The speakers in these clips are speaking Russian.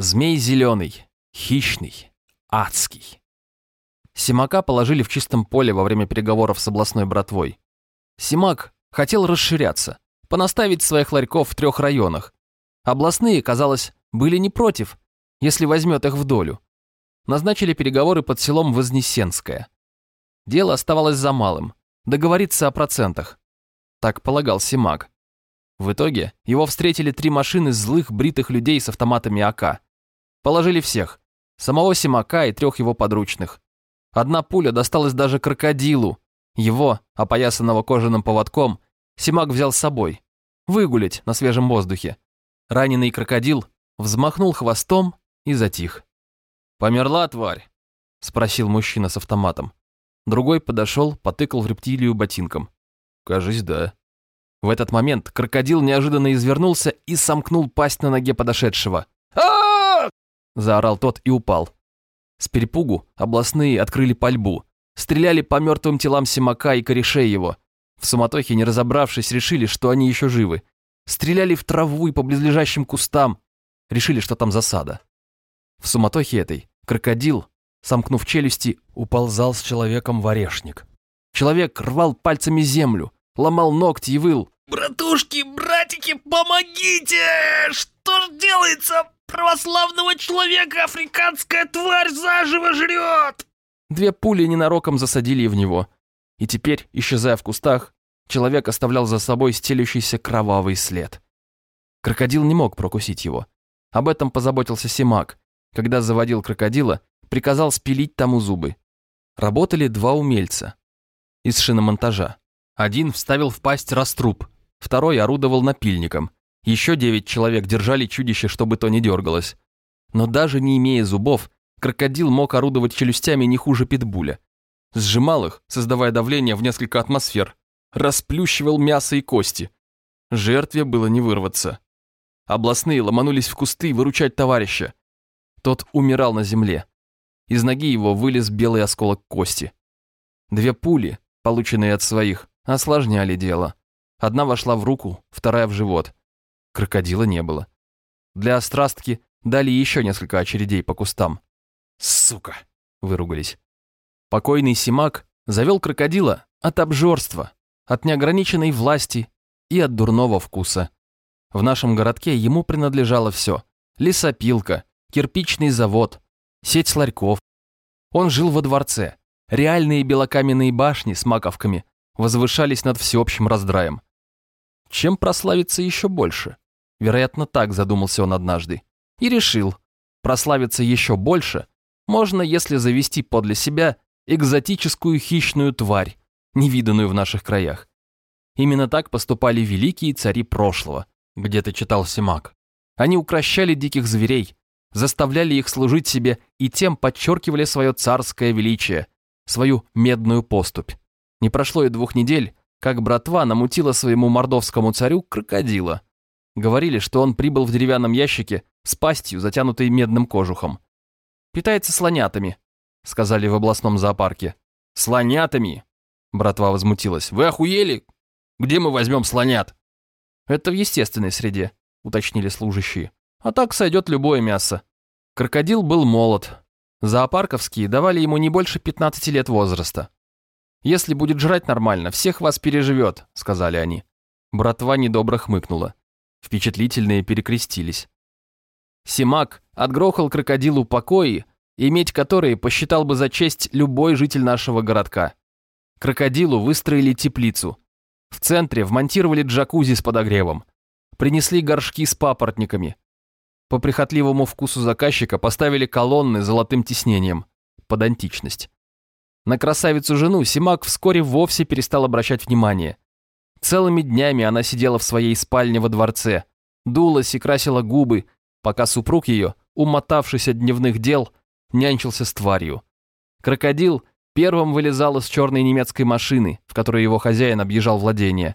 Змей зеленый, хищный, адский. Симака положили в чистом поле во время переговоров с областной братвой. Симак хотел расширяться, понаставить своих ларьков в трех районах. Областные, казалось, были не против, если возьмет их в долю. Назначили переговоры под селом Вознесенское. Дело оставалось за малым – договориться о процентах. Так полагал Симак. В итоге его встретили три машины злых бритых людей с автоматами АК. Положили всех – самого Симака и трех его подручных. Одна пуля досталась даже крокодилу. Его, опоясанного кожаным поводком, Симак взял с собой. Выгулять на свежем воздухе. Раненый крокодил взмахнул хвостом и затих. «Померла тварь?» – спросил мужчина с автоматом. Другой подошел, потыкал в рептилию ботинком. «Кажись, да». В этот момент крокодил неожиданно извернулся и сомкнул пасть на ноге подошедшего. Заорал тот и упал. С перепугу областные открыли пальбу. Стреляли по мертвым телам Симака и корешей его. В суматохе, не разобравшись, решили, что они еще живы. Стреляли в траву и по близлежащим кустам. Решили, что там засада. В суматохе этой крокодил, сомкнув челюсти, уползал с человеком в орешник. Человек рвал пальцами землю, ломал ногти и выл. «Братушки, братики, помогите! Что ж делается? Православного человека африканская тварь заживо жрет!» Две пули ненароком засадили в него. И теперь, исчезая в кустах, человек оставлял за собой стелющийся кровавый след. Крокодил не мог прокусить его. Об этом позаботился Симак. Когда заводил крокодила, приказал спилить тому зубы. Работали два умельца из шиномонтажа. Один вставил в пасть раструб, второй орудовал напильником. Еще девять человек держали чудище, чтобы то не дергалось. Но даже не имея зубов, крокодил мог орудовать челюстями не хуже питбуля. Сжимал их, создавая давление в несколько атмосфер, расплющивал мясо и кости. Жертве было не вырваться. Областные ломанулись в кусты выручать товарища. Тот умирал на земле. Из ноги его вылез белый осколок кости. Две пули, полученные от своих, осложняли дело. Одна вошла в руку, вторая в живот. Крокодила не было. Для острастки дали еще несколько очередей по кустам. «Сука!» – выругались. Покойный Симак завел крокодила от обжорства, от неограниченной власти и от дурного вкуса. В нашем городке ему принадлежало все. Лесопилка, кирпичный завод, сеть ларьков. Он жил во дворце. Реальные белокаменные башни с маковками возвышались над всеобщим раздраем. Чем прославиться еще больше? Вероятно, так задумался он однажды. И решил, прославиться еще больше можно, если завести подле себя экзотическую хищную тварь, невиданную в наших краях. Именно так поступали великие цари прошлого, где-то читал Симак. Они укращали диких зверей, заставляли их служить себе и тем подчеркивали свое царское величие, свою медную поступь. Не прошло и двух недель, как братва намутила своему мордовскому царю крокодила. Говорили, что он прибыл в деревянном ящике с пастью, затянутой медным кожухом. «Питается слонятами», — сказали в областном зоопарке. «Слонятами?» — братва возмутилась. «Вы охуели? Где мы возьмем слонят?» «Это в естественной среде», — уточнили служащие. «А так сойдет любое мясо». Крокодил был молод. Зоопарковские давали ему не больше 15 лет возраста. «Если будет жрать нормально, всех вас переживет», — сказали они. Братва недобро хмыкнула. Впечатлительные перекрестились. Симак отгрохал крокодилу покои, иметь которые посчитал бы за честь любой житель нашего городка. Крокодилу выстроили теплицу, в центре вмонтировали джакузи с подогревом. Принесли горшки с папоротниками. По прихотливому вкусу заказчика поставили колонны с золотым тиснением. Под античность. На красавицу-жену Симак вскоре вовсе перестал обращать внимание. Целыми днями она сидела в своей спальне во дворце, дулась и красила губы, пока супруг ее, умотавшись от дневных дел, нянчился с тварью. Крокодил Первым вылезал из черной немецкой машины, в которой его хозяин объезжал владение.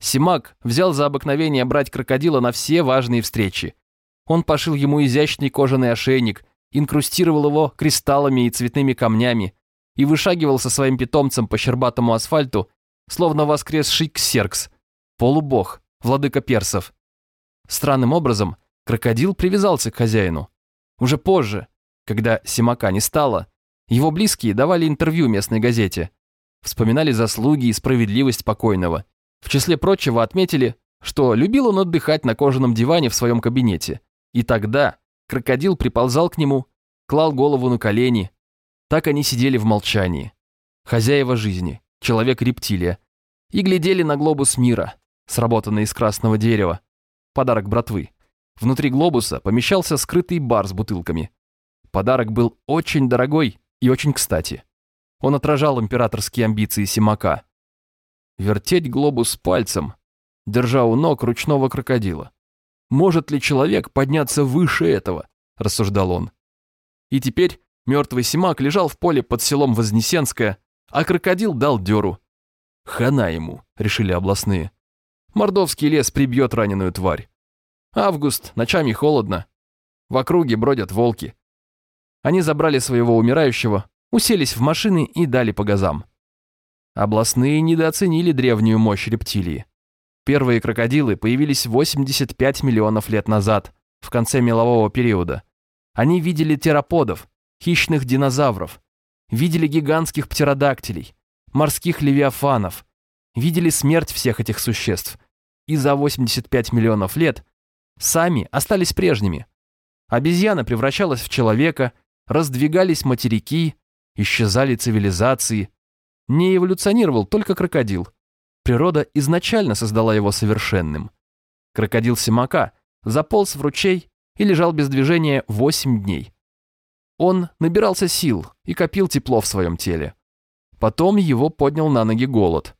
Симак взял за обыкновение брать крокодила на все важные встречи. Он пошил ему изящный кожаный ошейник, инкрустировал его кристаллами и цветными камнями и вышагивал со своим питомцем по щербатому асфальту, словно воскресший ксеркс, полубог, владыка персов. Странным образом крокодил привязался к хозяину. Уже позже, когда Симака не стало, его близкие давали интервью местной газете. Вспоминали заслуги и справедливость покойного. В числе прочего отметили, что любил он отдыхать на кожаном диване в своем кабинете. И тогда крокодил приползал к нему, клал голову на колени. Так они сидели в молчании. Хозяева жизни, человек-рептилия. И глядели на глобус мира, сработанный из красного дерева. Подарок братвы. Внутри глобуса помещался скрытый бар с бутылками. Подарок был очень дорогой и очень кстати. Он отражал императорские амбиции Симака. Вертеть глобус пальцем, держа у ног ручного крокодила. «Может ли человек подняться выше этого?» – рассуждал он. И теперь мертвый Симак лежал в поле под селом Вознесенское, а крокодил дал дёру. «Хана ему», – решили областные. «Мордовский лес прибьет раненую тварь. Август, ночами холодно. В округе бродят волки. Они забрали своего умирающего, уселись в машины и дали по газам. Областные недооценили древнюю мощь рептилии. Первые крокодилы появились 85 миллионов лет назад, в конце мелового периода. Они видели тераподов, хищных динозавров, видели гигантских птеродактилей, морских левиафанов, видели смерть всех этих существ. И за 85 миллионов лет сами остались прежними. Обезьяна превращалась в человека, раздвигались материки, исчезали цивилизации. Не эволюционировал только крокодил. Природа изначально создала его совершенным. Крокодил Симака заполз в ручей и лежал без движения 8 дней. Он набирался сил и копил тепло в своем теле. Потом его поднял на ноги голод.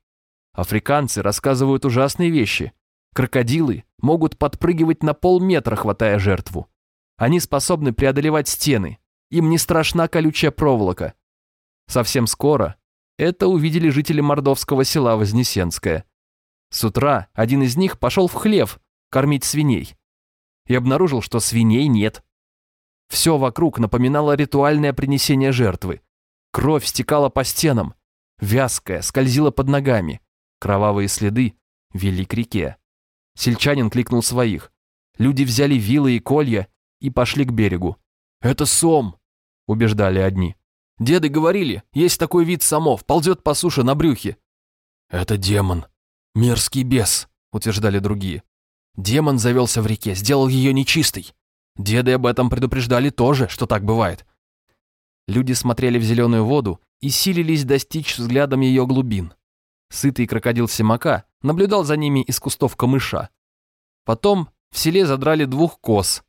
Африканцы рассказывают ужасные вещи. Крокодилы могут подпрыгивать на полметра, хватая жертву. Они способны преодолевать стены. Им не страшна колючая проволока. Совсем скоро это увидели жители мордовского села Вознесенское. С утра один из них пошел в хлев кормить свиней и обнаружил, что свиней нет. Все вокруг напоминало ритуальное принесение жертвы. Кровь стекала по стенам, вязкая, скользила под ногами. Кровавые следы вели к реке. Сельчанин кликнул своих. Люди взяли вилы и колья и пошли к берегу. «Это сом!» – убеждали одни. Деды говорили, есть такой вид самов, ползет по суше на брюхе. Это демон. Мерзкий бес, утверждали другие. Демон завелся в реке, сделал ее нечистой. Деды об этом предупреждали тоже, что так бывает. Люди смотрели в зеленую воду и силились достичь взглядом ее глубин. Сытый крокодил Симака наблюдал за ними из кустов камыша. Потом в селе задрали двух коз.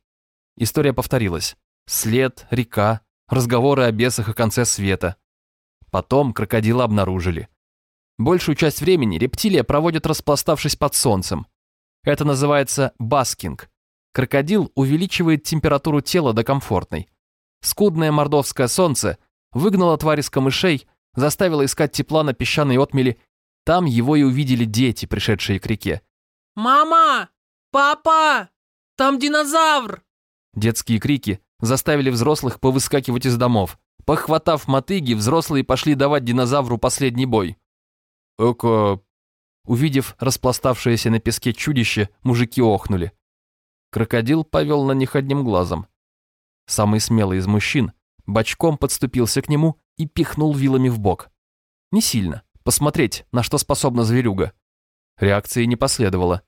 История повторилась. След, река, разговоры о бесах и конце света. Потом крокодила обнаружили. Большую часть времени рептилия проводит распластавшись под солнцем. Это называется баскинг. Крокодил увеличивает температуру тела до комфортной. Скудное мордовское солнце выгнало тварь из камышей, заставило искать тепла на песчаной отмели. Там его и увидели дети, пришедшие к реке. «Мама! Папа! Там динозавр!» Детские крики заставили взрослых повыскакивать из домов. Похватав мотыги, взрослые пошли давать динозавру последний бой. «Эко...» Увидев распластавшееся на песке чудище, мужики охнули. Крокодил повел на них одним глазом. Самый смелый из мужчин бочком подступился к нему и пихнул вилами в бок. Не сильно, посмотреть, на что способна зверюга. Реакции не последовало.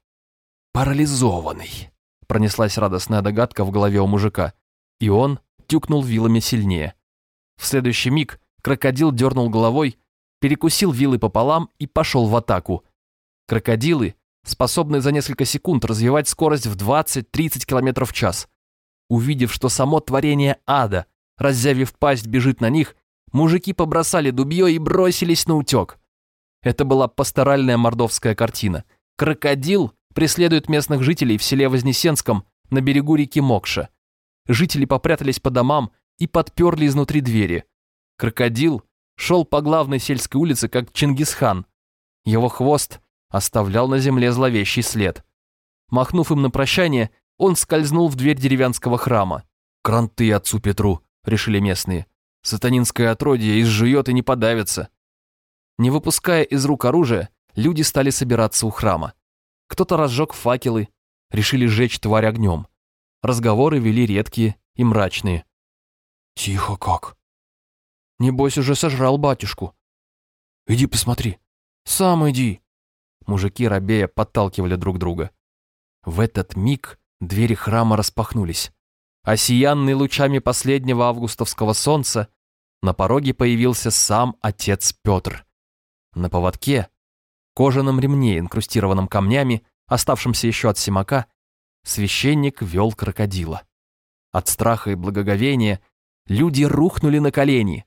«Парализованный», — пронеслась радостная догадка в голове у мужика и он тюкнул вилами сильнее. В следующий миг крокодил дернул головой, перекусил вилы пополам и пошел в атаку. Крокодилы способны за несколько секунд развивать скорость в 20-30 км в час. Увидев, что само творение ада, раззявив пасть, бежит на них, мужики побросали дубье и бросились на утек. Это была пасторальная мордовская картина. Крокодил преследует местных жителей в селе Вознесенском на берегу реки Мокша. Жители попрятались по домам и подперли изнутри двери. Крокодил шел по главной сельской улице, как Чингисхан. Его хвост оставлял на земле зловещий след. Махнув им на прощание, он скользнул в дверь деревянского храма. «Кранты отцу Петру», — решили местные. «Сатанинское отродье изжует и не подавится». Не выпуская из рук оружия, люди стали собираться у храма. Кто-то разжег факелы, решили сжечь тварь огнем. Разговоры вели редкие и мрачные. Тихо как. Небось, уже сожрал батюшку. Иди посмотри. Сам иди. Мужики рабея подталкивали друг друга. В этот миг двери храма распахнулись. Осиянный лучами последнего августовского солнца, на пороге появился сам отец Петр. На поводке, кожаном ремне, инкрустированном камнями, оставшемся еще от семака, священник вел крокодила. От страха и благоговения люди рухнули на колени.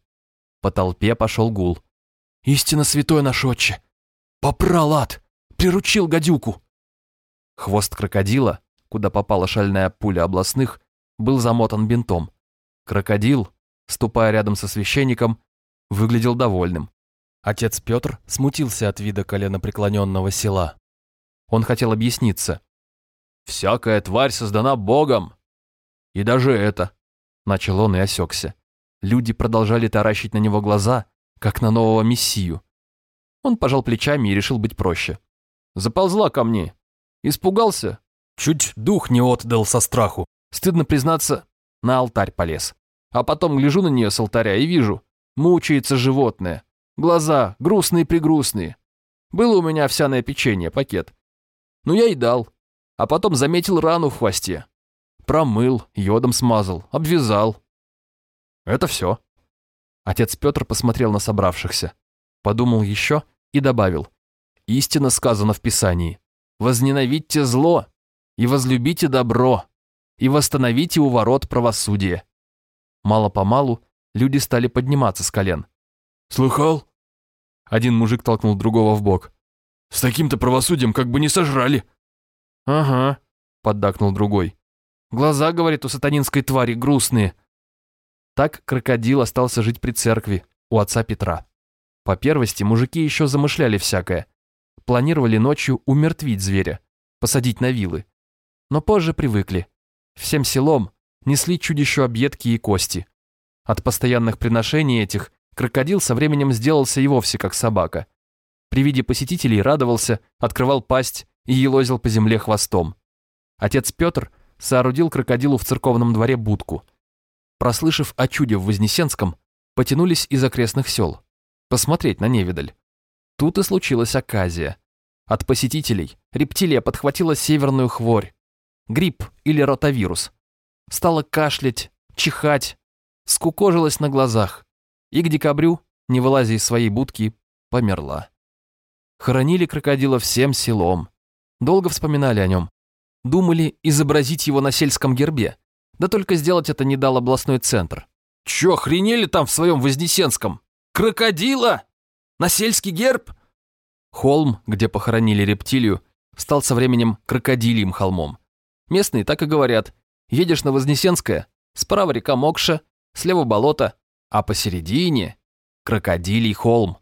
По толпе пошел гул. «Истинно святой наш отче! Попрал ад! Приручил гадюку!» Хвост крокодила, куда попала шальная пуля областных, был замотан бинтом. Крокодил, ступая рядом со священником, выглядел довольным. Отец Петр смутился от вида коленопреклоненного села. Он хотел объясниться. «Всякая тварь создана Богом!» «И даже это!» Начал он и осекся. Люди продолжали таращить на него глаза, как на нового мессию. Он пожал плечами и решил быть проще. «Заползла ко мне. Испугался? Чуть дух не отдал со страху. Стыдно признаться, на алтарь полез. А потом гляжу на нее с алтаря и вижу, мучается животное. Глаза грустные-пригрустные. Было у меня овсяное печенье, пакет. Ну, я и дал. А потом заметил рану в хвосте. Промыл, йодом смазал, обвязал. Это все. Отец Петр посмотрел на собравшихся, подумал еще и добавил. Истинно сказано в Писании. Возненавидьте зло и возлюбите добро, и восстановите у ворот правосудие. Мало-помалу люди стали подниматься с колен. «Слыхал?» Один мужик толкнул другого в бок. «С таким-то правосудием как бы не сожрали». «Ага», — поддакнул другой. «Глаза, говорит, у сатанинской твари грустные». Так крокодил остался жить при церкви, у отца Петра. По первости, мужики еще замышляли всякое. Планировали ночью умертвить зверя, посадить на вилы. Но позже привыкли. Всем селом несли чудищу объедки и кости. От постоянных приношений этих крокодил со временем сделался и вовсе как собака. При виде посетителей радовался, открывал пасть и елозил по земле хвостом. Отец Петр соорудил крокодилу в церковном дворе будку. Прослышав о чуде в Вознесенском, потянулись из окрестных сел. Посмотреть на невидаль. Тут и случилась оказия. От посетителей рептилия подхватила северную хворь, грипп или ротавирус. Стала кашлять, чихать, скукожилась на глазах и к декабрю, не вылазя из своей будки, померла. Хоронили крокодила всем селом. Долго вспоминали о нем. Думали изобразить его на сельском гербе. Да только сделать это не дал областной центр. «Чё, охренели там в своем Вознесенском? Крокодила? На сельский герб?» Холм, где похоронили рептилию, стал со временем крокодильем холмом. Местные так и говорят. Едешь на Вознесенское, справа река Мокша, слева болото, а посередине — крокодилий холм.